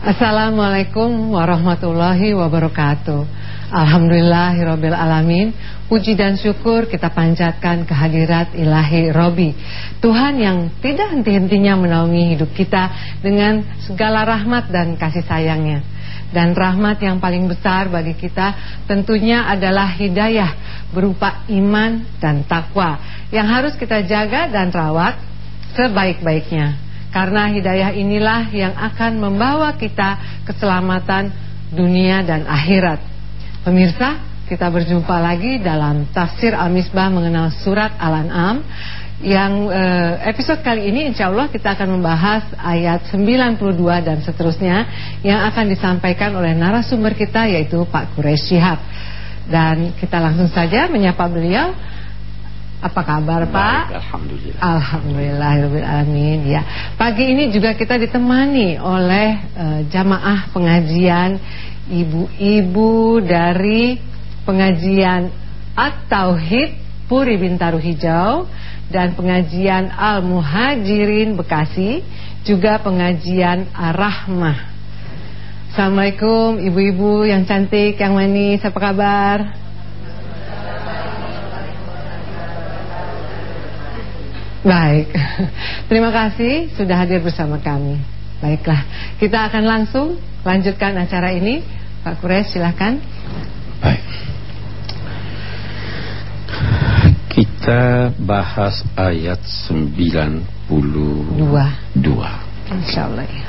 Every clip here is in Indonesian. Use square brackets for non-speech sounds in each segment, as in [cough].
Assalamualaikum warahmatullahi wabarakatuh. Alhamdulillahirabbil alamin Puji dan syukur kita panjatkan kehadirat ilahi Robi Tuhan yang tidak henti-hentinya menaungi hidup kita Dengan segala rahmat dan kasih sayangnya. Dan rahmat yang paling besar bagi kita Tentunya adalah hidayah Berupa iman dan takwa Yang harus kita jaga dan rawat Sebaik-baiknya Karena hidayah inilah yang akan membawa kita Keselamatan dunia dan akhirat. Pemirsa kita berjumpa lagi dalam tafsir Al-Misbah mengenal surat Al-An'am yang eh, episode kali ini insya Allah kita akan membahas ayat 92 dan seterusnya yang akan disampaikan oleh narasumber kita yaitu Pak Quraish Shihab. Dan kita langsung saja menyapa beliau apa kabar Pak? Alhamdulillah. Alhamdulillah Alamin. Ya, pagi ini juga kita ditemani oleh uh, jamaah pengajian ibu-ibu dari pengajian At-Tauhid Puri Bintaro Hijau dan pengajian Al-Muhajirin Bekasi juga pengajian Ar-Rahmah Assalamualaikum ibu-ibu yang cantik, yang manis, apa kabar? Baik, [laughs] terima kasih sudah hadir bersama kami. Baiklah, kita akan langsung lanjutkan acara ini. Pak Kures silahkan Baik. Kita bahas ayat 92 Dua. InsyaAllah ya.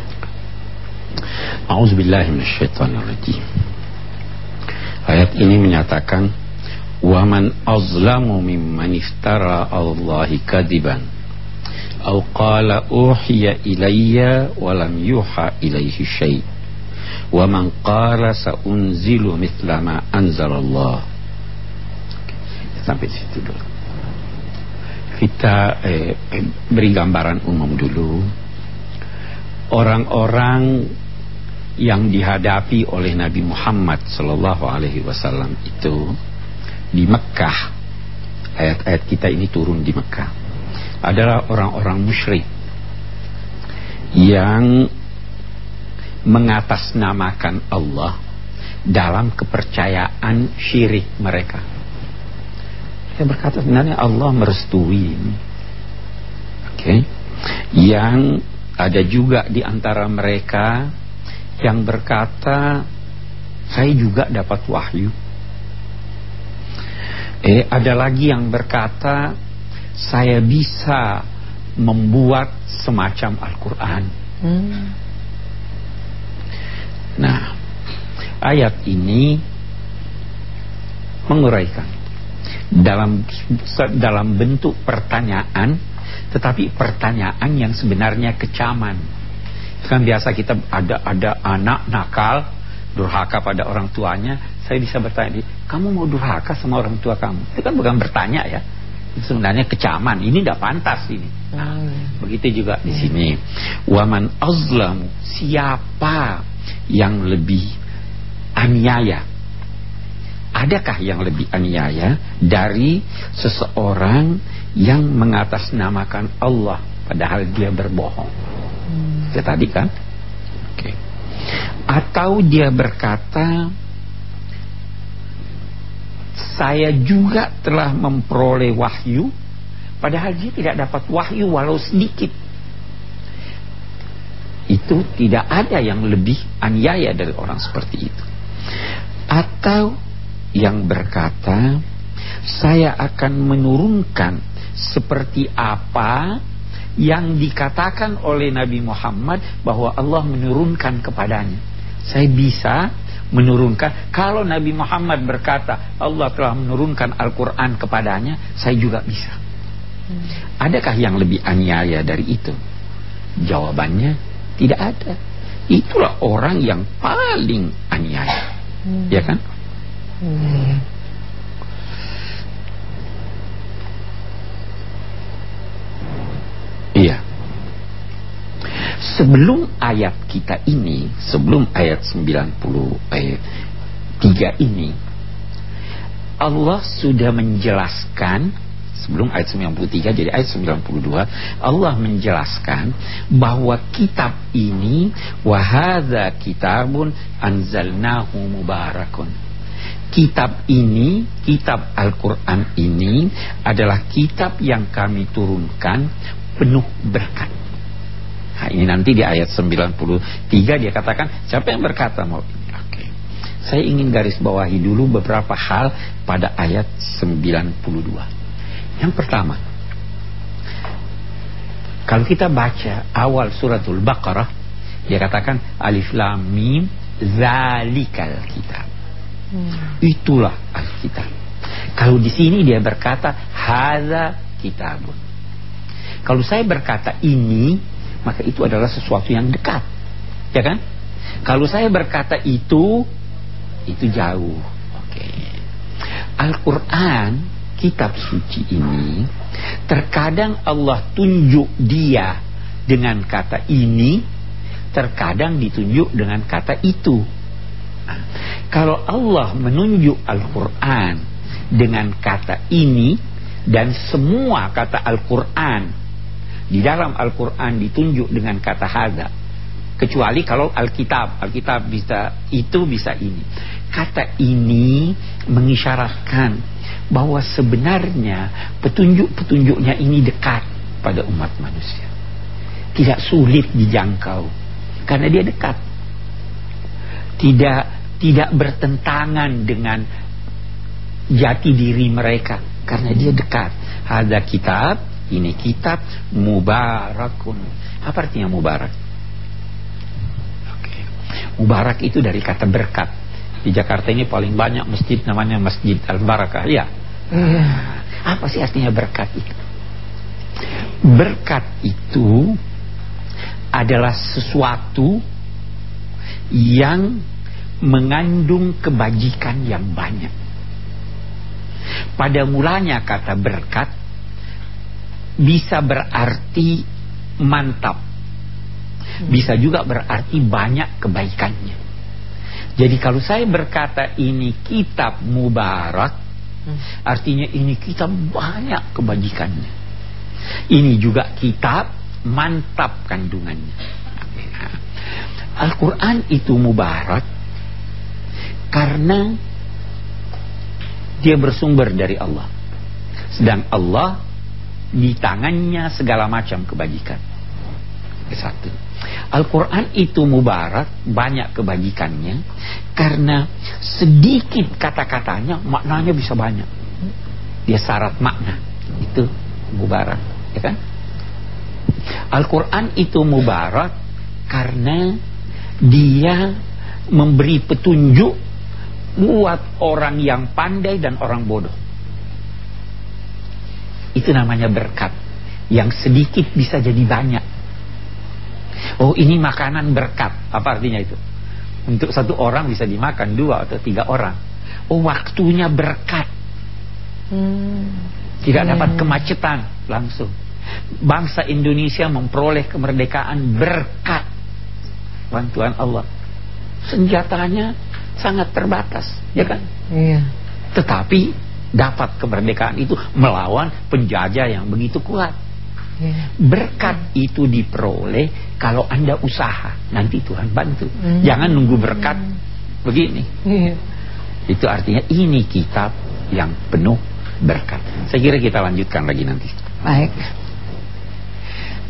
A'udzubillahiminasyaitanirrajim Ayat ini menyatakan Waman azlamu mimman iftara Allahi kadiban qala uhiya ilayya Walam yuha ilayhi syait Waman qala saunzilu mithla ma anzalallah Sampai situ dulu. Kita eh, beri gambaran umum dulu. Orang-orang yang dihadapi oleh Nabi Muhammad Wasallam itu di Mekah ayat-ayat kita ini turun di Mekah adalah orang-orang musyrik yang mengatasnamakan Allah dalam kepercayaan syirik mereka. Saya berkata sebenarnya Allah merestui ini. Oke. Okay. Yang ada juga di antara mereka yang berkata saya juga dapat wahyu. Eh ada lagi yang berkata saya bisa membuat semacam Al-Qur'an. Hmm. Nah, ayat ini menguraikan dalam dalam bentuk pertanyaan tetapi pertanyaan yang sebenarnya kecaman. Kan biasa kita ada ada anak nakal durhaka pada orang tuanya, saya bisa bertanya, "Kamu mau durhaka sama orang tua kamu?" Itu kan bukan bertanya ya. Itu sebenarnya kecaman. Ini tidak pantas ini. Nah, hmm. begitu juga di sini. Waman azlam, siapa yang lebih aniaya? Adakah yang lebih aniaya dari seseorang yang mengatasnamakan Allah padahal dia berbohong. Hmm. Ya tadi kan? Oke. Okay. Atau dia berkata saya juga telah memperoleh wahyu padahal dia tidak dapat wahyu walau sedikit. Itu tidak ada yang lebih aniaya dari orang seperti itu. Atau yang berkata saya akan menurunkan seperti apa yang dikatakan oleh Nabi Muhammad bahwa Allah menurunkan kepadanya. Saya bisa menurunkan kalau Nabi Muhammad berkata Allah telah menurunkan Al-Qur'an kepadanya, saya juga bisa. Hmm. Adakah yang lebih aniaya dari itu? Jawabannya tidak ada. Itulah orang yang paling aniaya. Hmm. Ya kan? Hmm. Iya. Sebelum ayat kita ini, sebelum ayat 90 ayat 3 ini, Allah sudah menjelaskan sebelum ayat 93 jadi ayat 92 Allah menjelaskan bahwa kitab ini wahada kitabun anzalnahu mubarakun. Kitab ini kitab Al-Qur'an ini adalah kitab yang kami turunkan penuh berkat nah, ini nanti di ayat 93 dia katakan siapa yang berkata mau ini oke saya ingin garis bawahi dulu beberapa hal pada ayat 92 yang pertama, kalau kita baca awal suratul Baqarah, dia katakan alif lam mim zalikal kitab. Hmm. Itulah Alkitab. Kalau di sini dia berkata hadza kitabun. Kalau saya berkata ini, maka itu adalah sesuatu yang dekat. Ya kan? Kalau saya berkata itu, itu jauh. Oke. Okay. Al-Qur'an kitab suci ini terkadang Allah tunjuk dia dengan kata ini terkadang ditunjuk dengan kata itu kalau Allah menunjuk Al-Quran dengan kata ini dan semua kata Al-Quran di dalam Al-Quran ditunjuk dengan kata hada kecuali kalau Alkitab Alkitab bisa itu bisa ini kata ini mengisyaratkan bahwa sebenarnya petunjuk-petunjuknya ini dekat pada umat manusia. Tidak sulit dijangkau karena dia dekat. Tidak tidak bertentangan dengan jati diri mereka karena dia dekat. Ada kitab, ini kitab mubarakun. Apa artinya mubarak? Mubarak itu dari kata berkat. Di Jakarta ini paling banyak masjid namanya Masjid Al-Barakah. Ya. Apa sih artinya berkat itu? Berkat itu adalah sesuatu yang mengandung kebajikan yang banyak. Pada mulanya kata berkat bisa berarti mantap. Bisa juga berarti banyak kebaikannya. Jadi kalau saya berkata ini kitab mubarak Hmm. Artinya ini kita banyak kebajikannya. Ini juga kitab mantap kandungannya. Al-Quran itu mubarak karena dia bersumber dari Allah. Sedang Allah di tangannya segala macam kebajikan. Satu. Al-Quran itu mubarak, banyak kebajikannya, karena sedikit kata-katanya, maknanya bisa banyak. Dia syarat makna, itu mubarak, ya kan? Al-Quran itu mubarak karena dia memberi petunjuk buat orang yang pandai dan orang bodoh. Itu namanya berkat. Yang sedikit bisa jadi banyak Oh ini makanan berkat. Apa artinya itu? Untuk satu orang bisa dimakan dua atau tiga orang. Oh waktunya berkat. Hmm. Tidak dapat iya. kemacetan langsung. Bangsa Indonesia memperoleh kemerdekaan berkat bantuan Allah. Senjatanya sangat terbatas, ya kan? Iya. Tetapi dapat kemerdekaan itu melawan penjajah yang begitu kuat. Iya. Berkat itu diperoleh kalau Anda usaha, nanti Tuhan bantu. Hmm. Jangan nunggu berkat hmm. begini. Yeah. Itu artinya ini kitab yang penuh berkat. Saya kira kita lanjutkan lagi nanti. Baik.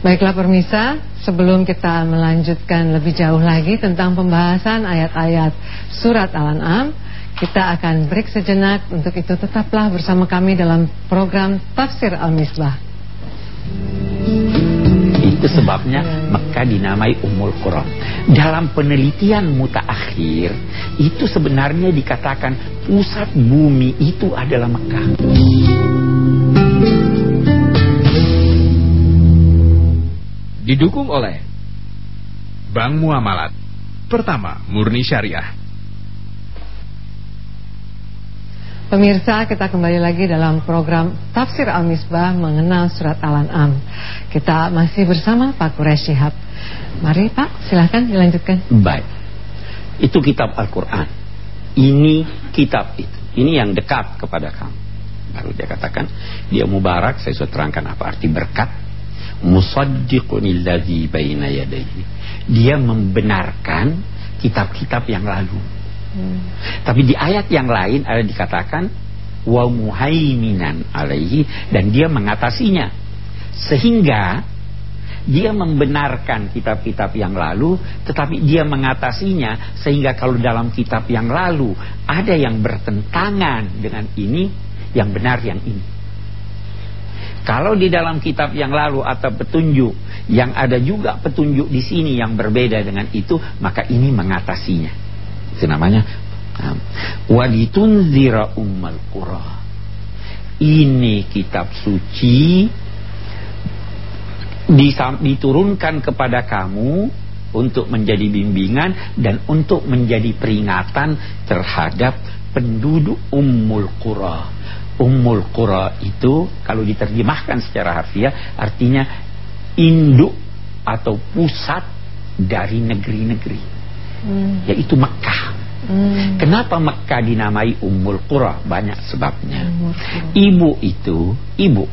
Baiklah permisa, sebelum kita melanjutkan lebih jauh lagi tentang pembahasan ayat-ayat surat Al-An'am, kita akan break sejenak. Untuk itu tetaplah bersama kami dalam program Tafsir Al-Misbah. Itu sebabnya Mekah dinamai Ummul Qura. Dalam penelitian mutaakhir, itu sebenarnya dikatakan pusat bumi itu adalah Mekah. Didukung oleh Bank Muamalat. Pertama, murni syariah. Pemirsa, kita kembali lagi dalam program Tafsir Al-Misbah mengenal surat Al-An'am. Kita masih bersama Pak Quraish Shihab. Mari Pak, silahkan dilanjutkan. Baik. Itu kitab Al-Quran. Ini kitab itu. Ini yang dekat kepada kamu. baru dia katakan dia mubarak saya sudah terangkan apa arti berkat dia membenarkan kitab-kitab yang lalu hmm. tapi di ayat yang lain ada dikatakan wa muhaiminan alaihi dan dia mengatasinya. Sehingga dia membenarkan kitab-kitab yang lalu tetapi dia mengatasinya sehingga kalau dalam kitab yang lalu ada yang bertentangan dengan ini yang benar yang ini. Kalau di dalam kitab yang lalu atau petunjuk yang ada juga petunjuk di sini yang berbeda dengan itu maka ini mengatasinya itu namanya walitunzira ummal qura ini kitab suci diturunkan kepada kamu untuk menjadi bimbingan dan untuk menjadi peringatan terhadap penduduk Ummul Qura. Ummul Qura itu kalau diterjemahkan secara harfiah artinya induk atau pusat dari negeri-negeri. Hmm. Yaitu Mekah. Hmm. Kenapa Mekah dinamai Ummul Qura? Banyak sebabnya. Ibu itu, ibu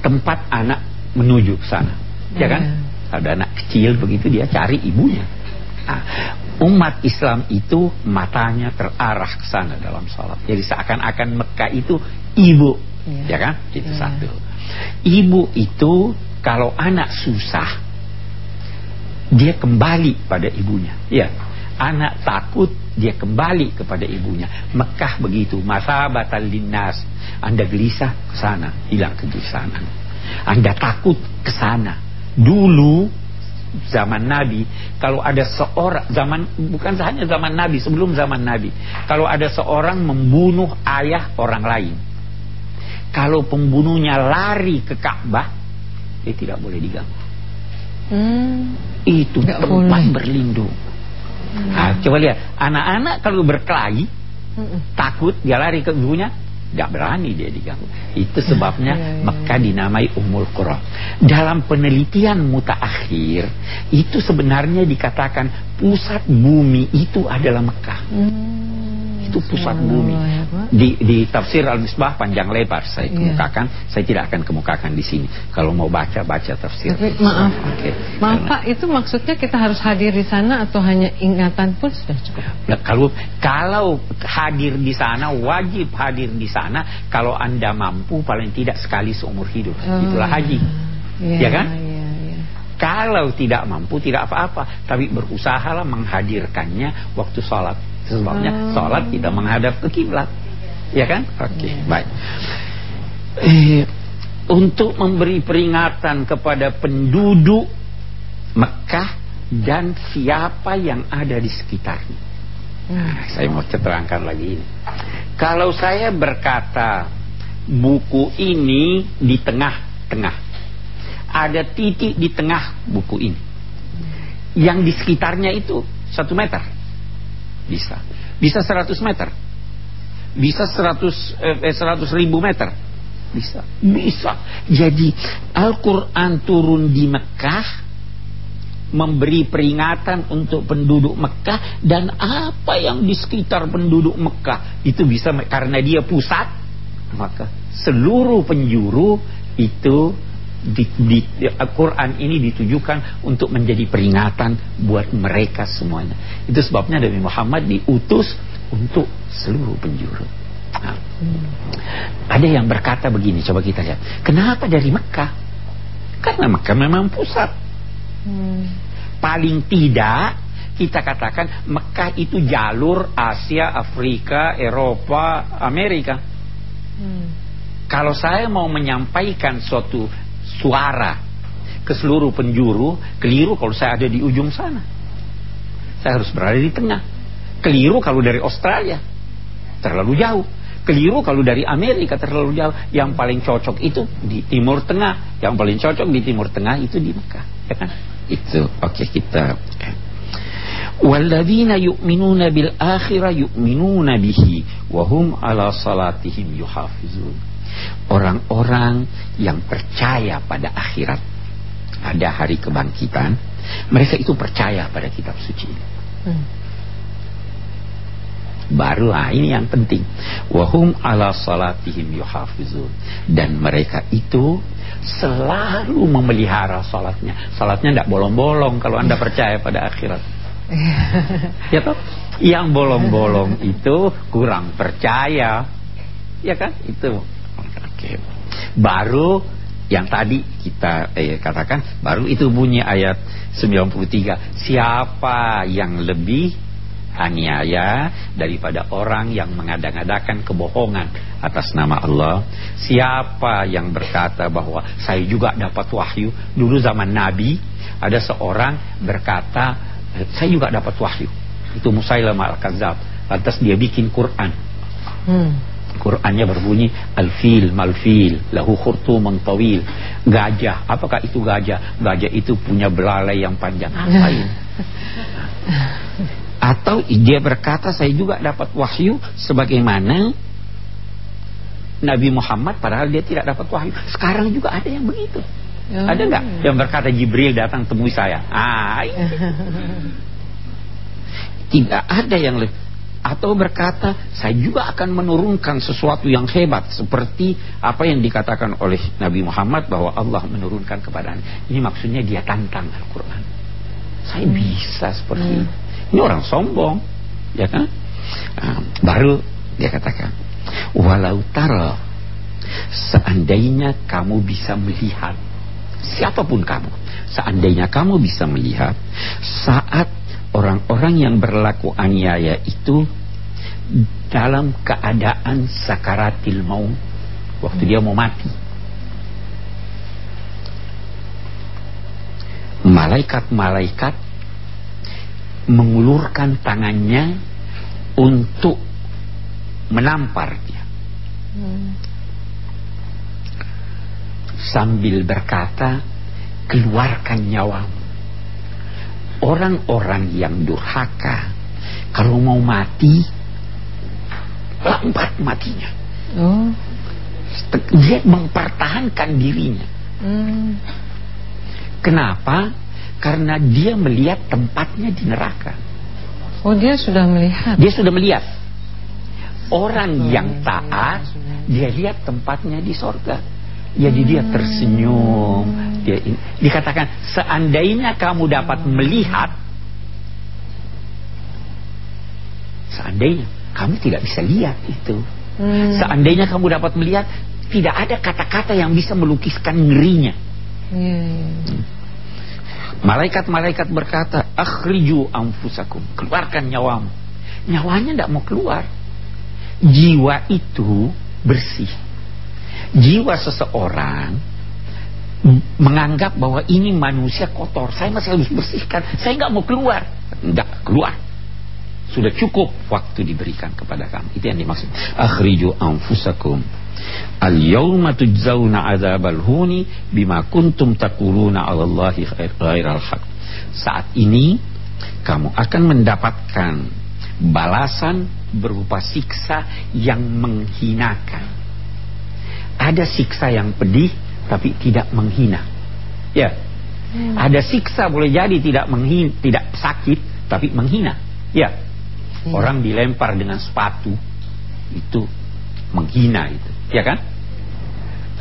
tempat anak menuju ke sana ya kan? Iya. Ada anak kecil begitu dia cari ibunya. Nah, umat Islam itu matanya terarah ke sana dalam sholat. Jadi seakan-akan Mekah itu ibu, ya, ya kan? Itu ya. satu. Ibu itu kalau anak susah, dia kembali pada ibunya. Ya, anak takut dia kembali kepada ibunya. Mekah begitu, masa batal linnas. Anda gelisah ke sana, hilang kegelisahan. Anda takut ke sana, Dulu zaman Nabi kalau ada seorang zaman bukan hanya zaman Nabi sebelum zaman Nabi kalau ada seorang membunuh ayah orang lain kalau pembunuhnya lari ke Ka'bah dia tidak boleh diganggu hmm, itu tempat boleh. berlindung hmm. nah, coba lihat anak-anak kalau berkelahi hmm. takut dia lari ke ibunya Gak berani dia diganggu. Itu sebabnya ya, ya, ya. Mekah dinamai Ummul Qura. Dalam penelitian mutaakhir itu sebenarnya dikatakan pusat bumi itu adalah Mekah. Hmm itu pusat bumi. Di, di tafsir Al-Misbah panjang lebar saya iya. kemukakan, yeah. saya tidak akan kemukakan di sini. Kalau mau baca baca tafsir. Tapi, maaf, okay. maaf Pak, itu maksudnya kita harus hadir di sana atau hanya ingatan pun sudah cukup? Nah, kalau kalau hadir di sana wajib hadir di sana kalau anda mampu paling tidak sekali seumur hidup. Oh, Itulah haji, yeah, ya kan? Yeah, yeah. Kalau tidak mampu tidak apa-apa, tapi berusahalah menghadirkannya waktu sholat. Sebabnya sholat kita menghadap ke kiblat. Ya kan? Oke, okay, baik. Eh, untuk memberi peringatan kepada penduduk Mekah dan siapa yang ada di sekitarnya. Nah, saya mau terangkan lagi ini. Kalau saya berkata buku ini di tengah-tengah, ada titik di tengah buku ini, yang di sekitarnya itu satu meter. Bisa. Bisa 100 meter. Bisa 100 eh, 100 ribu meter. Bisa. Bisa. Jadi Al-Quran turun di Mekah memberi peringatan untuk penduduk Mekah dan apa yang di sekitar penduduk Mekah itu bisa karena dia pusat maka seluruh penjuru itu di, di, di Al-Quran ini ditujukan untuk menjadi peringatan buat mereka semuanya. Itu sebabnya Nabi Muhammad diutus untuk seluruh penjuru. Nah, ada yang berkata begini, coba kita lihat. Kenapa dari Mekah? Karena Mekah memang pusat. Hmm. Paling tidak kita katakan Mekah itu jalur Asia, Afrika, Eropa, Amerika. Hmm. Kalau saya mau menyampaikan suatu suara ke seluruh penjuru, keliru kalau saya ada di ujung sana. Saya harus berada di tengah. Keliru kalau dari Australia, terlalu jauh. Keliru kalau dari Amerika terlalu jauh. Yang paling cocok itu di Timur Tengah. Yang paling cocok di Timur Tengah itu di Mekah. Ya kan? Itu. Oke, okay, kita Walladzina yu'minuna bil akhirah yu'minuna bihi wa hum ala salatihim yuhafizun orang-orang yang percaya pada akhirat. Ada hari kebangkitan mereka itu percaya pada kitab suci hmm. baru ah ini yang penting. Wahum ala salatihim yuhafizun. Dan mereka itu selalu memelihara salatnya. Salatnya tidak bolong-bolong kalau anda percaya pada akhirat. [laughs] Ya toh? Yang bolong-bolong itu kurang percaya. Ya kan? Itu oke. Baru yang tadi kita eh, katakan baru itu bunyi ayat 93 siapa yang lebih aniaya daripada orang yang mengadang-adakan kebohongan atas nama Allah? Siapa yang berkata bahwa saya juga dapat wahyu? Dulu zaman Nabi ada seorang berkata saya juga dapat wahyu. Itu Musailamah al-Kadzab lantas dia bikin Quran. Hmm. Qurannya berbunyi al-fil mal-fil lahu khurtumun tawil. Gajah apakah itu gajah? Gajah itu punya belalai yang panjang. Ngapain atau dia berkata saya juga dapat wahyu sebagaimana Nabi Muhammad padahal dia tidak dapat wahyu. Sekarang juga ada yang begitu. Oh. Ada nggak yang berkata Jibril datang temui saya? Ah, [laughs] tidak ada yang lebih atau berkata saya juga akan menurunkan sesuatu yang hebat seperti apa yang dikatakan oleh Nabi Muhammad bahwa Allah menurunkan kepada ini maksudnya dia tantang Al-Quran saya hmm. bisa seperti hmm. ini ini orang sombong ya kan nah, baru dia katakan walau tara seandainya kamu bisa melihat siapa pun kamu seandainya kamu bisa melihat saat orang-orang yang berlaku aniaya itu dalam keadaan sakaratil maut waktu dia mau mati. Malaikat-malaikat mengulurkan tangannya untuk menampar dia. Sambil berkata keluarkan nyawamu orang-orang yang durhaka. Kalau mau mati lambat matinya. Oh. dia mempertahankan dirinya. Hmm. kenapa? Karena dia melihat tempatnya di neraka. Oh dia sudah melihat. Dia sudah melihat. Orang oh, yang taat dia lihat tempatnya di sorga. Jadi dia tersenyum. Dia dikatakan seandainya kamu dapat melihat seandainya kamu tidak bisa lihat itu. Hmm. Seandainya kamu dapat melihat tidak ada kata-kata yang bisa melukiskan ngerinya. Hmm. Malaikat-malaikat berkata, "Akhriju anfusakum." Keluarkan nyawamu. Nyawanya tidak mau keluar. Jiwa itu bersih jiwa seseorang menganggap bahwa ini manusia kotor. Saya masih harus bersihkan. Saya nggak mau keluar. Nggak keluar. Sudah cukup waktu diberikan kepada kamu itu yang dimaksud. Akhriju anfusakum. Al yawma tujzauna adzabal huni bima kuntum taquluna 'ala Allahi ghairal haq. Saat ini kamu akan mendapatkan balasan berupa siksa yang menghinakan. Ada siksa yang pedih tapi tidak menghina. Ya. Hmm. Ada siksa boleh jadi tidak menghina, tidak sakit tapi menghina. Ya. Hmm. Orang dilempar dengan sepatu itu menghina itu, ya kan?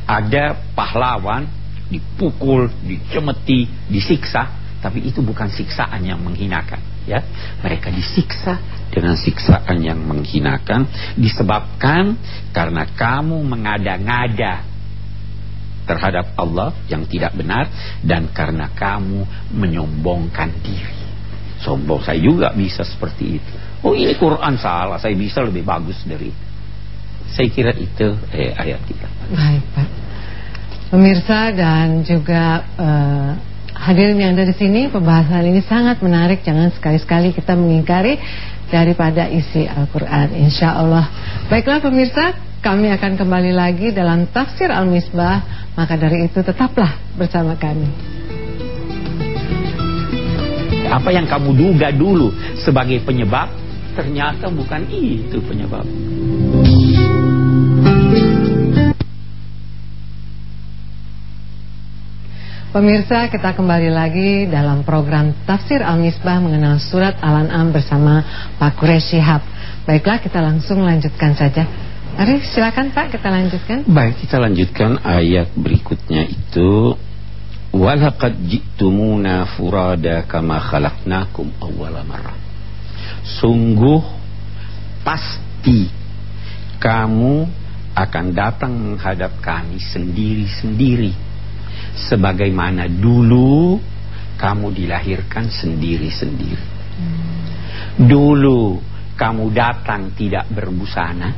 Ada pahlawan dipukul, dicemeti, disiksa, tapi itu bukan siksaan yang menghinakan, ya. Mereka disiksa dengan siksaan yang menghinakan disebabkan karena kamu mengada-ngada terhadap Allah yang tidak benar dan karena kamu menyombongkan diri. Sombong saya juga bisa seperti itu. Oh ini Quran salah, saya bisa lebih bagus dari itu. Saya kira itu eh, ayat kita. Baik Pak. Pemirsa dan juga uh, hadirin yang dari sini, pembahasan ini sangat menarik. Jangan sekali-sekali kita mengingkari daripada isi Al-Quran Insya Allah Baiklah pemirsa kami akan kembali lagi dalam tafsir Al-Misbah Maka dari itu tetaplah bersama kami Apa yang kamu duga dulu sebagai penyebab Ternyata bukan itu penyebab Pemirsa, kita kembali lagi dalam program Tafsir Al-Misbah mengenal surat Al-An'am bersama Pak Quraish Shihab. Baiklah, kita langsung lanjutkan saja. Arif, silakan Pak, kita lanjutkan. Baik, kita lanjutkan ayat berikutnya itu Walaqad ji'tumuna furada kama khalaqnakum awwala marrah. Sungguh pasti kamu akan datang menghadap kami sendiri-sendiri sebagaimana dulu kamu dilahirkan sendiri-sendiri. Dulu kamu datang tidak berbusana,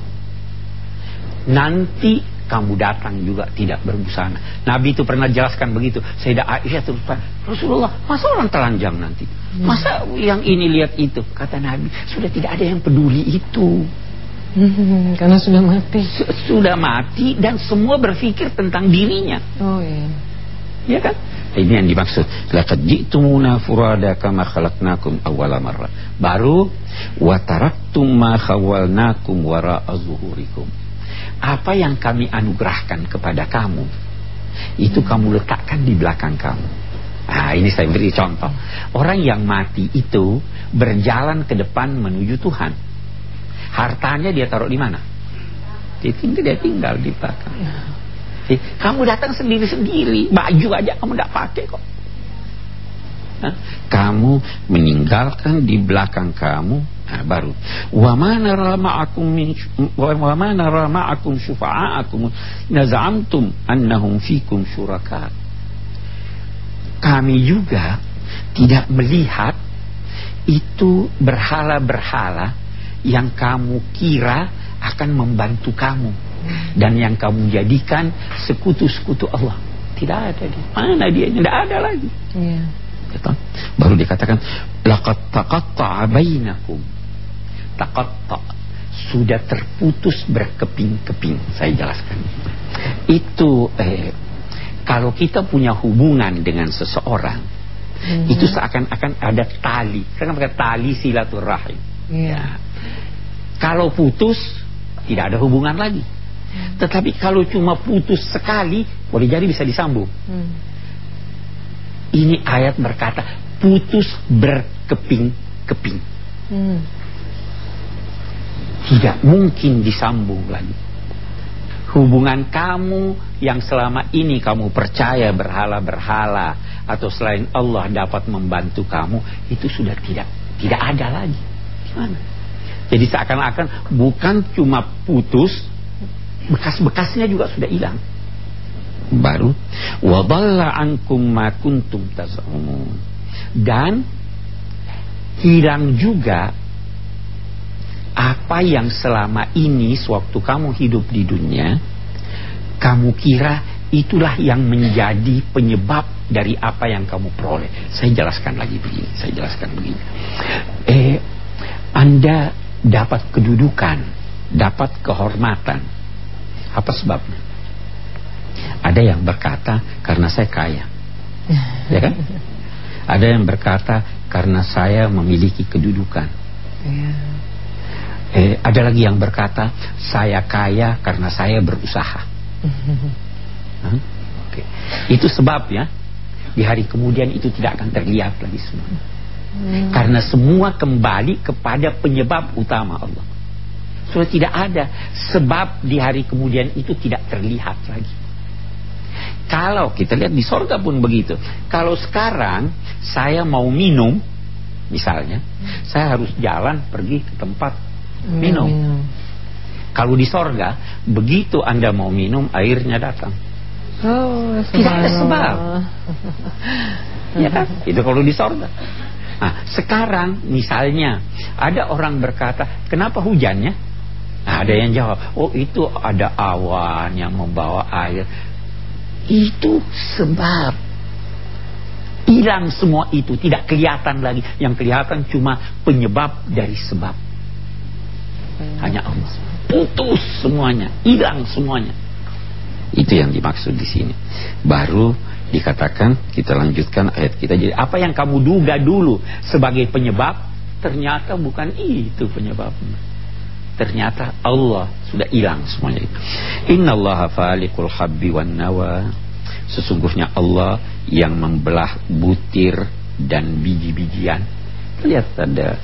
nanti kamu datang juga tidak berbusana. Nabi itu pernah jelaskan begitu. Sayyidah Aisyah terus Rasulullah, masa orang telanjang nanti? Masa yang ini lihat itu? Kata Nabi, sudah tidak ada yang peduli itu. Hmm, karena sudah mati. Sudah mati dan semua berpikir tentang dirinya. Oh iya. Ya kan? Ini yang dimaksud. Laqad ji'tumuna furada kama khalaqnakum awwala marrah. Baru wa taraktum ma khawalnakum wara'a zuhurikum. Apa yang kami anugerahkan kepada kamu itu kamu letakkan di belakang kamu. Nah, ini saya beri contoh. Orang yang mati itu berjalan ke depan menuju Tuhan. Hartanya dia taruh di mana? Dia tinggal, dia tinggal di belakang. Eh, kamu datang sendiri-sendiri, baju aja kamu tidak pakai kok. Kamu meninggalkan di belakang kamu nah, baru wa mana rama'akum min wa mana rama'akum syufa'akum nazamtum annahum fikum syuraka kami juga tidak melihat itu berhala-berhala yang kamu kira akan membantu kamu dan yang kamu jadikan sekutu-sekutu Allah. Tidak ada dia. Mana dia? Tidak ada lagi. Iya. Baru dikatakan laqad taqatta'a bainakum. Taqatta sudah terputus berkeping-keping. Saya jelaskan. Itu eh, kalau kita punya hubungan dengan seseorang, hmm. itu seakan-akan ada tali. Kan tali silaturahim. Iya. Ya. Kalau putus, tidak ada hubungan lagi. Tetapi kalau cuma putus sekali, boleh jadi bisa disambung. Hmm. Ini ayat berkata putus berkeping-keping. Hmm. Tidak mungkin disambung lagi. Hubungan kamu yang selama ini kamu percaya berhala-berhala atau selain Allah dapat membantu kamu itu sudah tidak tidak ada lagi. Gimana? Jadi seakan-akan bukan cuma putus bekas-bekasnya juga sudah hilang. Baru wadalla ankum ma kuntum tazamun. Dan hilang juga apa yang selama ini sewaktu kamu hidup di dunia kamu kira itulah yang menjadi penyebab dari apa yang kamu peroleh. Saya jelaskan lagi begini, saya jelaskan begini. Eh Anda dapat kedudukan, dapat kehormatan, apa sebabnya? Ada yang berkata karena saya kaya. [laughs] ya kan? Ada yang berkata karena saya memiliki kedudukan. Iya. Eh, ada lagi yang berkata saya kaya karena saya berusaha. [laughs] Huh? Oke. Itu sebabnya di hari kemudian itu tidak akan terlihat lagi semua. Hmm. Karena semua kembali kepada penyebab utama Allah. Sudah tidak ada sebab di hari kemudian itu tidak terlihat lagi. Kalau kita lihat di sorga pun begitu. Kalau sekarang saya mau minum, misalnya, saya harus jalan pergi ke tempat minum. minum. Kalau di sorga, begitu anda mau minum, airnya datang. Oh, Tidak ada sebab. [laughs] Ya kan? Itu kalau di sorga. Nah, sekarang misalnya ada orang berkata, kenapa hujannya? Nah, ada yang jawab, oh itu ada awan yang membawa air. Itu sebab. Hilang semua itu, tidak kelihatan lagi. Yang kelihatan cuma penyebab dari sebab. Hanya Allah. Putus semuanya, hilang semuanya. Itu yang dimaksud di sini. Baru dikatakan kita lanjutkan ayat kita. Jadi apa yang kamu duga dulu sebagai penyebab ternyata bukan itu penyebabnya. Ternyata Allah sudah hilang semuanya itu. Innallaha faliqul habbi wan nawa sesungguhnya Allah yang membelah butir dan biji-bijian lihat ada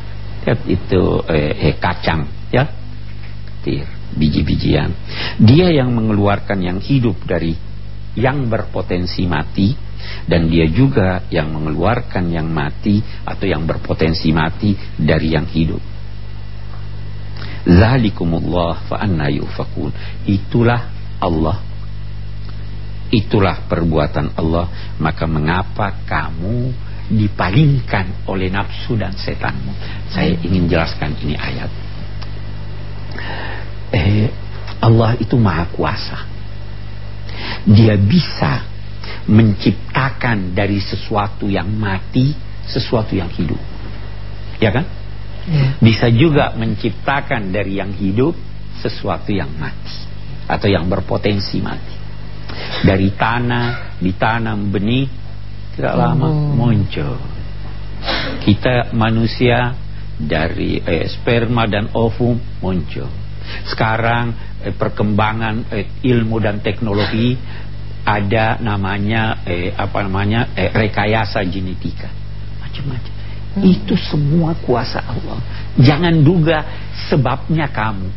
lihat itu eh, eh, kacang ya? Butir biji-bijian. Dia yang mengeluarkan yang hidup dari yang berpotensi mati dan dia juga yang mengeluarkan yang mati atau yang berpotensi mati dari yang hidup. Zalikumullah fa anna yufakun. Itulah Allah. Itulah perbuatan Allah. Maka mengapa kamu dipalingkan oleh nafsu dan setanmu? Saya ingin jelaskan ini ayat eh, Allah itu maha kuasa. Dia bisa menciptakan dari sesuatu yang mati sesuatu yang hidup. Ya kan? Ya. bisa juga menciptakan dari yang hidup sesuatu yang mati. Atau yang berpotensi mati. Dari tanah ditanam benih tidak lama oh. muncul. Kita manusia dari eh, sperma dan ovum muncul. Sekarang eh, perkembangan eh, ilmu dan teknologi ada namanya eh, apa namanya eh, rekayasa genetika. Macam-macam. Hmm. itu semua kuasa Allah. Jangan duga sebabnya kamu.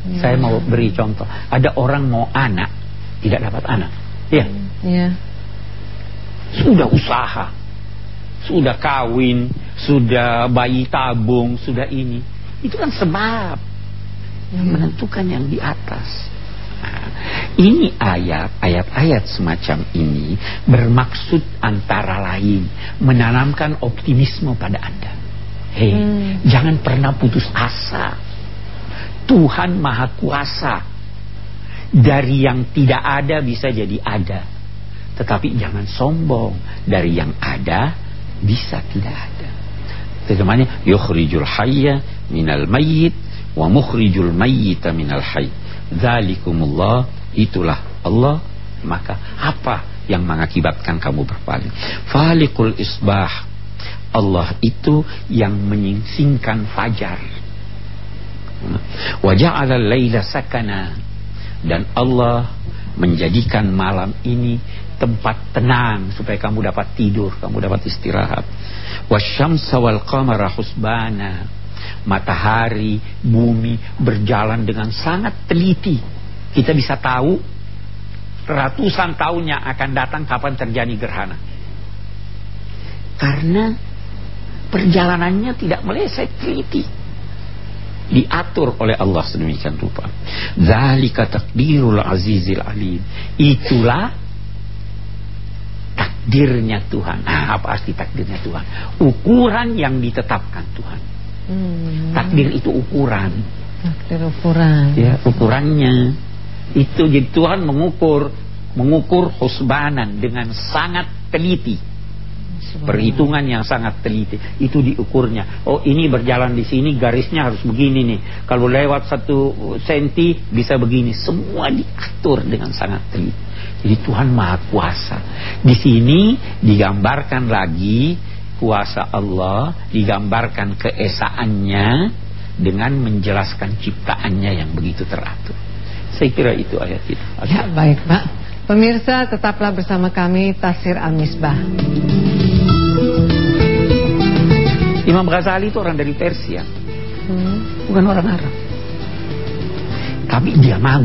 Hmm. saya mau beri contoh. Ada orang mau anak tidak dapat anak. Ya yeah. sudah usaha sudah kawin sudah bayi tabung sudah ini itu kan sebab yang menentukan yang di atas ini ayat, ayat-ayat semacam ini bermaksud antara lain menanamkan optimisme pada Anda. Hei, hmm. jangan pernah putus asa. Tuhan Maha Kuasa. Dari yang tidak ada bisa jadi ada. Tetapi jangan sombong. Dari yang ada bisa tidak ada. Tegamanya yukhrijul hayya minal mayyit wa mukhrijul mayyita minal hayy. Zalikumullah itulah Allah. Maka apa yang mengakibatkan kamu berpaling? Falikul isbah. Allah itu yang menyingsingkan fajar. Waja'ala laila sakana. Dan Allah menjadikan malam ini tempat tenang supaya kamu dapat tidur, kamu dapat istirahat. Wasyamsa wal qamara husbana. Matahari, bumi berjalan dengan sangat teliti kita bisa tahu ratusan tahunnya akan datang kapan terjadi gerhana. Karena perjalanannya tidak meleset teliti. Diatur oleh Allah sedemikian rupa. Zalika takdirul azizil alim. Itulah takdirnya Tuhan. Nah, apa arti takdirnya Tuhan? Ukuran yang ditetapkan Tuhan. Hmm. Takdir itu ukuran. Takdir ukuran. Ya, ukurannya. Itu jadi Tuhan mengukur mengukur husbanan dengan sangat teliti. Perhitungan yang sangat teliti itu diukurnya. Oh ini berjalan di sini garisnya harus begini nih. Kalau lewat satu senti bisa begini. Semua diatur dengan sangat teliti. Jadi Tuhan maha kuasa. Di sini digambarkan lagi kuasa Allah, digambarkan keesaannya dengan menjelaskan ciptaannya yang begitu teratur. Saya kira itu ayat itu. Ya, baik, Pak. Pemirsa, tetaplah bersama kami Tafsir Al-Misbah. Imam Ghazali itu orang dari Persia. Hmm. Bukan orang Arab. Tapi dia mau.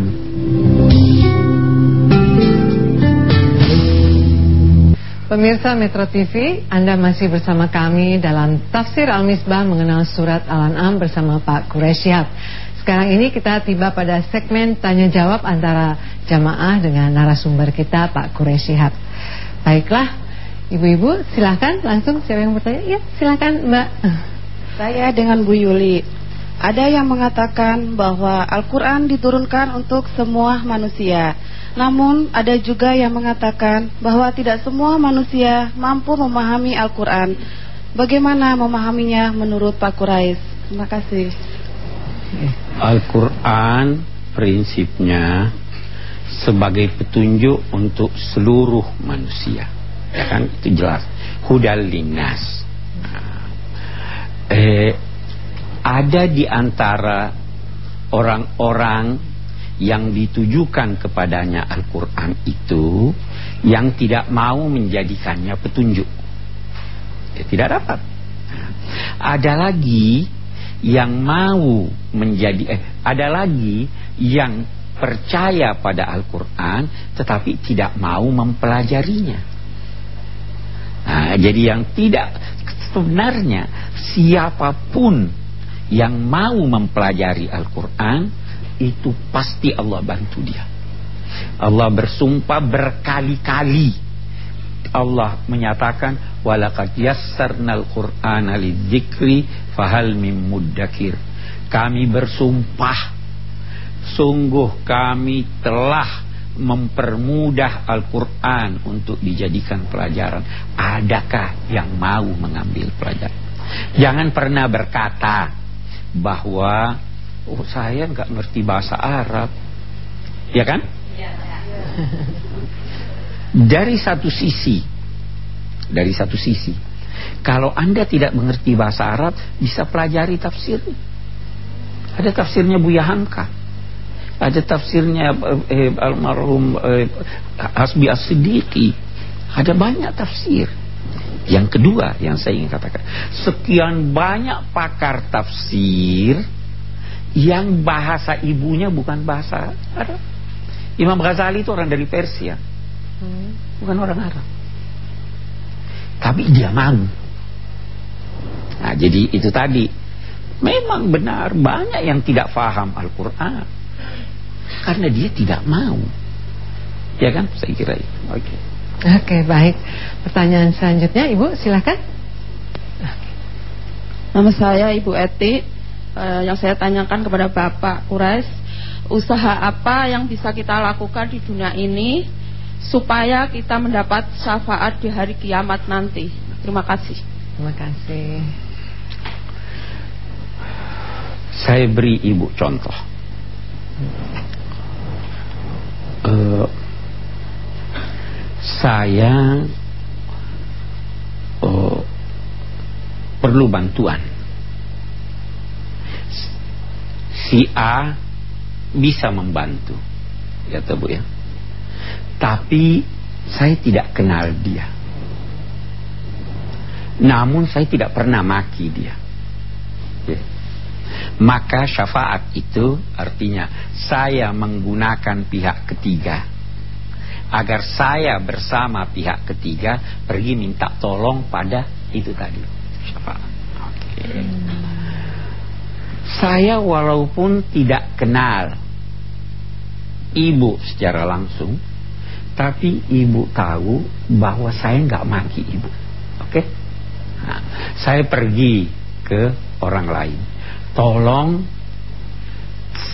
Pemirsa Metro TV, Anda masih bersama kami dalam Tafsir Al-Misbah mengenal surat Al-An'am bersama Pak Quresyab. Sekarang ini kita tiba pada segmen tanya jawab antara jamaah dengan narasumber kita Pak Qureshihab. Baiklah, ibu-ibu silahkan langsung siapa yang bertanya? Ya silahkan Mbak. Saya dengan Bu Yuli. Ada yang mengatakan bahwa Al-Quran diturunkan untuk semua manusia. Namun ada juga yang mengatakan bahwa tidak semua manusia mampu memahami Al-Quran. Bagaimana memahaminya menurut Pak Quraisy? Terima kasih. Al-Quran prinsipnya sebagai petunjuk untuk seluruh manusia. Ya kan? Itu jelas. Hudal linnas. Eh, ada di antara orang-orang yang ditujukan kepadanya Al-Quran itu yang tidak mau menjadikannya petunjuk. Ya, tidak dapat. Ada lagi yang mau menjadi eh ada lagi yang percaya pada Al-Qur'an tetapi tidak mau mempelajarinya. Nah, jadi yang tidak sebenarnya siapa pun yang mau mempelajari Al-Qur'an itu pasti Allah bantu dia. Allah bersumpah berkali-kali Allah menyatakan walaqad yassarnal qur'ana lidzikri fahal mim muddakir. Kami bersumpah sungguh kami telah mempermudah Al-Qur'an untuk dijadikan pelajaran. Adakah yang mau mengambil pelajaran? Jangan pernah berkata bahwa oh saya nggak ngerti bahasa Arab. Ya kan? Ya. [laughs] Dari satu sisi Dari satu sisi Kalau anda tidak mengerti bahasa Arab Bisa pelajari tafsir Ada tafsirnya Buya Hamka Ada tafsirnya eh, Almarhum eh, Hasbi As-Siddiqi. Ada banyak tafsir. Yang kedua yang saya ingin katakan Sekian banyak pakar tafsir Yang bahasa ibunya bukan bahasa Arab. Imam Ghazali itu orang dari Persia. Bukan orang Arab. Tapi dia mau nah jadi itu tadi. Memang benar banyak yang tidak faham Al-Quran karena dia tidak mau ya kan saya kira itu oke okay. oke okay, baik pertanyaan selanjutnya ibu silahkan nama saya ibu Eti uh, yang saya tanyakan kepada Bapak Kures usaha apa yang bisa kita lakukan di dunia ini supaya kita mendapat syafaat di hari kiamat nanti. Terima kasih. Terima kasih. Saya beri ibu contoh. Saya uh, perlu bantuan. Si A bisa membantu, ya bu ya tapi saya tidak kenal dia. Namun saya tidak pernah maki dia. Ya. Maka syafaat itu artinya saya menggunakan pihak ketiga agar saya bersama pihak ketiga pergi minta tolong pada itu tadi syafaat. Okay. Saya walaupun tidak kenal ibu secara langsung tapi ibu tahu bahwa saya nggak maki ibu. Oke? Okay? Nah, saya pergi ke orang lain. Tolong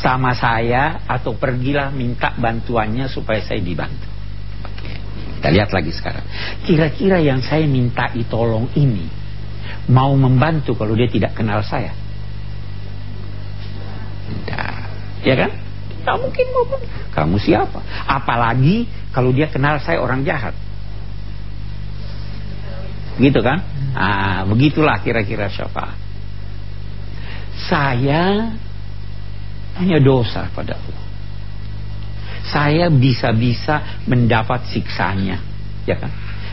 sama saya atau pergilah minta bantuannya supaya saya dibantu. Kita lihat lagi sekarang. Kira-kira yang saya minta tolong ini mau membantu kalau dia tidak kenal saya? Tidak. Ya kan? Tak mungkin mau Kamu siapa? Apalagi kalau dia kenal saya orang jahat. Gitu kan? Ah, begitulah kira-kira syafaat. Saya hanya dosa pada Allah. Saya bisa-bisa mendapat siksanya, ya kan?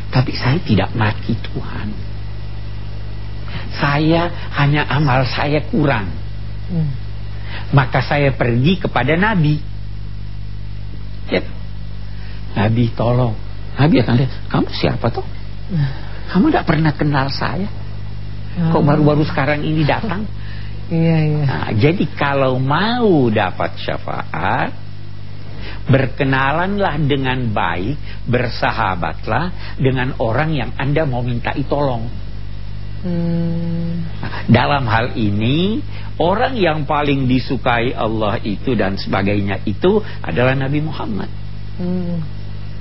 Tapi saya tidak mati Tuhan. Saya hanya amal saya kurang. Hmm. Maka saya pergi kepada Nabi. Ya. Nabi tolong. Nabi akan lihat, kamu siapa toh? Kamu tidak pernah kenal saya. Kok baru-baru sekarang ini datang? Iya, iya. Nah, jadi kalau mau dapat syafaat, berkenalanlah dengan baik, bersahabatlah dengan orang yang Anda mau minta tolong. Hmm. dalam hal ini orang yang paling disukai Allah itu dan sebagainya itu adalah Nabi Muhammad. Hmm.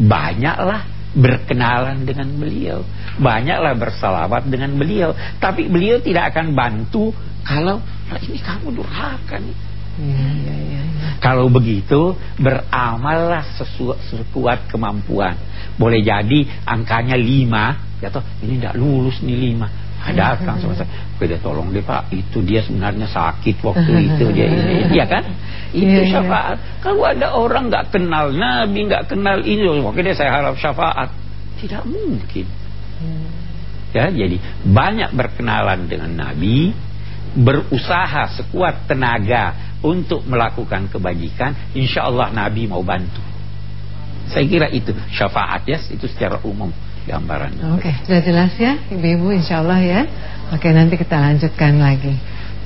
Banyaklah berkenalan dengan beliau, banyaklah bersalawat dengan beliau, tapi beliau tidak akan bantu kalau nah ini kamu durhaka nih. Ya, ya, ya, ya. Kalau begitu beramallah sesuai, sekuat kemampuan. Boleh jadi angkanya lima, ya toh ini tidak lulus nih lima datang sama saya dia tolong deh pak itu dia sebenarnya sakit waktu [laughs] itu dia ini ya kan Itu Iya, iya. syafaat. Kalau ada orang nggak kenal Nabi, nggak kenal ini, makanya saya harap syafaat. Tidak mungkin. Hmm. Ya, jadi banyak berkenalan dengan Nabi, berusaha sekuat tenaga untuk melakukan kebajikan, insya Allah Nabi mau bantu. Saya kira itu syafaat ya, itu secara umum gambarannya. Oke, sudah jelas ya Ibu-ibu insya Allah ya. Oke nanti kita lanjutkan lagi.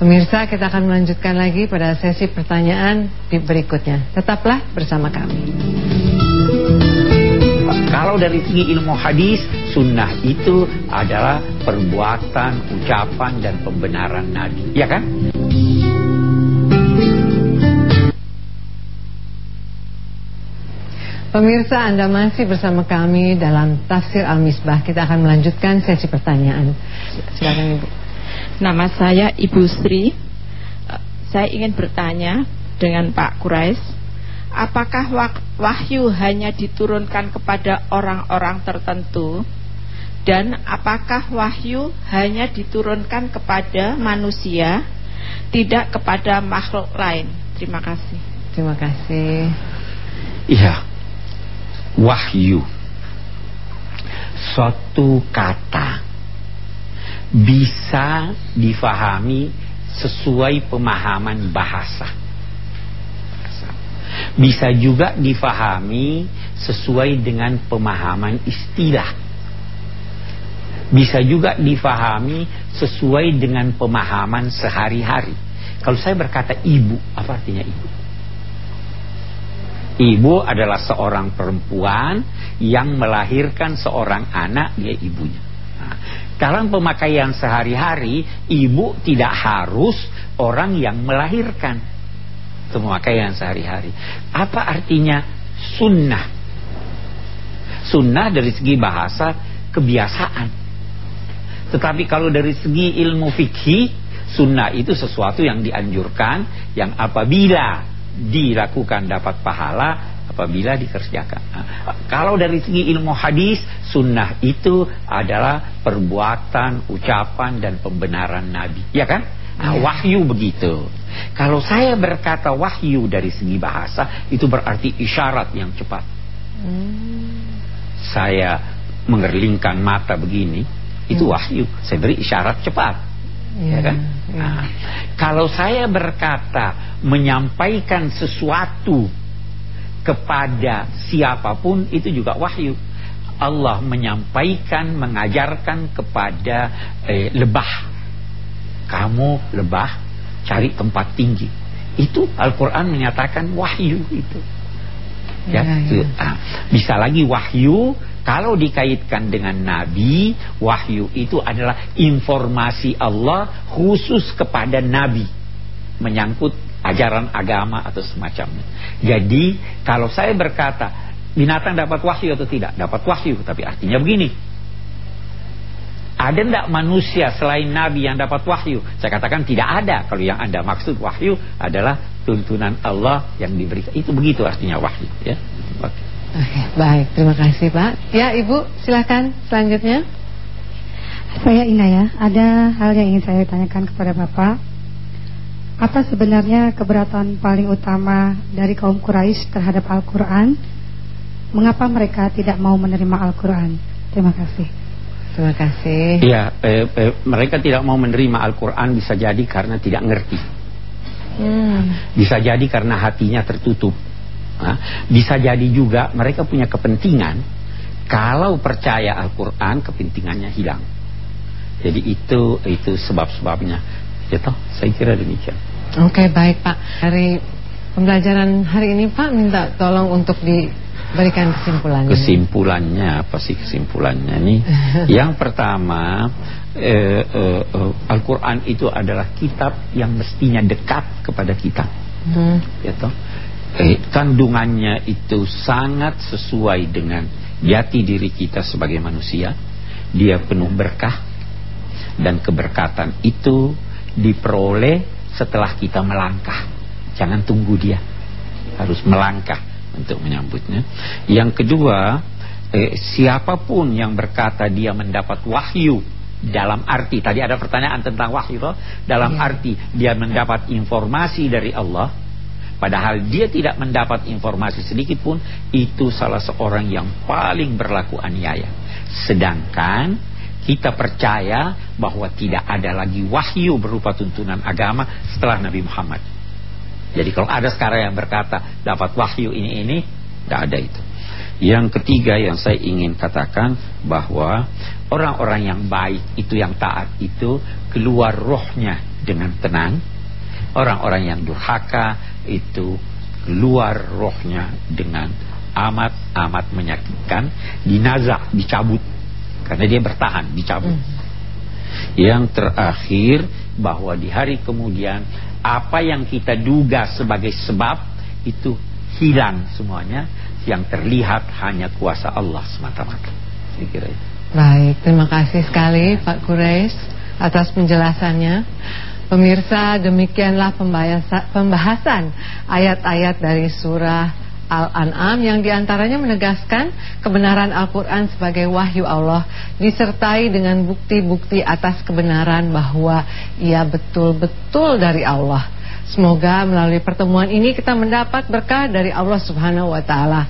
Pemirsa kita akan melanjutkan lagi pada sesi pertanyaan di berikutnya. Tetaplah bersama kami. Kalau dari segi ilmu hadis, sunnah itu adalah perbuatan, ucapan dan pembenaran Nabi, ya kan? Pemirsa Anda masih bersama kami dalam Tafsir Al-Misbah Kita akan melanjutkan sesi pertanyaan Silakan Ibu Nama saya Ibu Sri. Saya ingin bertanya dengan Pak Kurais, apakah wahyu hanya diturunkan kepada orang-orang tertentu dan apakah wahyu hanya diturunkan kepada manusia, tidak kepada makhluk lain? Terima kasih. Terima kasih Iya. Wahyu. Suatu kata bisa difahami sesuai pemahaman bahasa. Bisa juga difahami sesuai dengan pemahaman istilah. Bisa juga difahami sesuai dengan pemahaman sehari-hari. Kalau saya berkata ibu, apa artinya ibu? Ibu adalah seorang perempuan yang melahirkan seorang anak, dia ibunya. Nah, dalam pemakaian sehari-hari, ibu tidak harus orang yang melahirkan. Pemakaian sehari-hari. Apa artinya sunnah? Sunnah dari segi bahasa kebiasaan. Tetapi kalau dari segi ilmu fikih, sunnah itu sesuatu yang dianjurkan, yang apabila dilakukan dapat pahala apabila dikerjakan. Nah, kalau dari segi ilmu hadis, sunnah itu adalah perbuatan, ucapan dan pembenaran Nabi, ya kan? Nah, Ya. wahyu begitu. Kalau saya berkata wahyu dari segi bahasa, itu berarti isyarat yang cepat. Saya mengerlingkan mata begini, itu wahyu. Saya beri isyarat cepat ya kan? ya. Nah, kalau saya berkata menyampaikan sesuatu kepada siapa pun itu juga wahyu. Allah menyampaikan, mengajarkan kepada eh, lebah. Kamu lebah, cari tempat tinggi. Itu Al-Quran menyatakan wahyu itu. Ya, Ya, ya. Ah, bisa lagi wahyu kalau dikaitkan dengan nabi, wahyu itu adalah informasi Allah khusus kepada nabi menyangkut ajaran agama atau semacamnya. Jadi, kalau saya berkata binatang dapat wahyu atau tidak? Dapat wahyu, tapi artinya begini. Ada tidak manusia selain Nabi yang dapat wahyu? Saya katakan tidak ada. Kalau yang Anda maksud wahyu adalah tuntunan Allah yang diberikan. Itu begitu artinya wahyu. Ya. Oke. Oke, baik, terima kasih Pak Ya Ibu, silakan selanjutnya Saya Ina ya, ada hal yang ingin saya tanyakan kepada Bapak. Apa sebenarnya keberatan paling utama dari kaum Quraisy terhadap Al-Quran? Mengapa mereka tidak mau menerima Al-Quran? Terima kasih. Terima kasih Iya, eh, eh, mereka tidak mau menerima Al-Quran bisa jadi karena tidak ngerti. hmm. Bisa jadi karena hatinya tertutup. Nah, bisa jadi juga mereka punya kepentingan. Kalau percaya Al-Quran, kepentingannya hilang. Jadi itu itu sebab-sebabnya. Ya toh, saya kira demikian. Oke, baik Pak Dari pembelajaran hari ini Pak minta tolong untuk diberikan kesimpulannya Kesimpulannya apa sih kesimpulannya nih? [laughs] Yang pertama, eh, eh, eh, Al-Quran itu adalah kitab yang mestinya dekat kepada kita. hmm. ya toh eh, kandungannya itu sangat sesuai dengan jati diri kita sebagai manusia. Dia penuh berkah dan keberkatan itu diperoleh setelah kita melangkah. Jangan tunggu dia harus melangkah untuk menyambutnya. Yang kedua eh, siapa pun yang berkata dia mendapat wahyu dalam arti tadi ada pertanyaan tentang wahyu dalam Iya. arti dia mendapat informasi dari Allah Padahal dia tidak mendapat informasi sedikit pun Itu salah seorang yang paling berlaku aniaya Sedangkan kita percaya bahwa tidak ada lagi wahyu berupa tuntunan agama setelah Nabi Muhammad. Jadi kalau ada sekarang yang berkata dapat wahyu ini ini, tidak ada itu. Yang ketiga yang saya ingin katakan bahwa orang-orang yang baik itu yang taat itu keluar rohnya dengan tenang. Orang-orang yang durhaka itu keluar rohnya dengan amat-amat menyakitkan, dinazah, dicabut karena dia bertahan, dicabut. Hmm. Yang terakhir bahwa di hari kemudian apa yang kita duga sebagai sebab itu hilang semuanya, yang terlihat hanya kuasa Allah semata-mata. Saya kira itu. Baik, terima kasih sekali Pak Kures atas penjelasannya. Pemirsa, demikianlah pembahasan ayat-ayat dari surah Al-An'am yang di antaranya menegaskan kebenaran Al-Quran sebagai wahyu Allah disertai dengan bukti-bukti atas kebenaran bahwa ia betul-betul dari Allah. Semoga melalui pertemuan ini kita mendapat berkah dari Allah Subhanahu wa taala.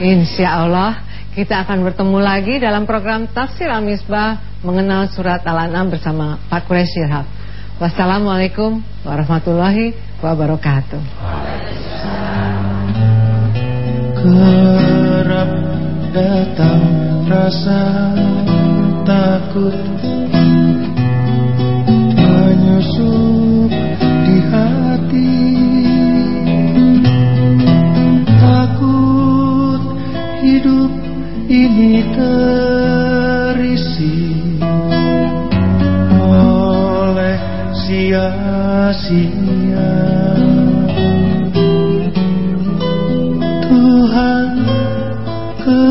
Insya Allah kita akan bertemu lagi dalam program Tafsir Al-Misbah mengenal surat Al-An'am bersama Pak Quraish Shirhab. Wassalamualaikum warahmatullahi wabarakatuh. Kerap datang rasa takut menyusup di hati. Takut hidup ini terisi sia-sia. Tuhan ke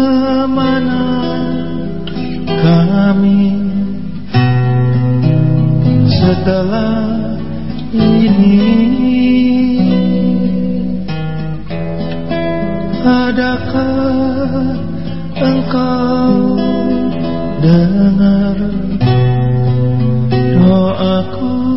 mana kami? Setelah ini Adakah engkau dengar doaku?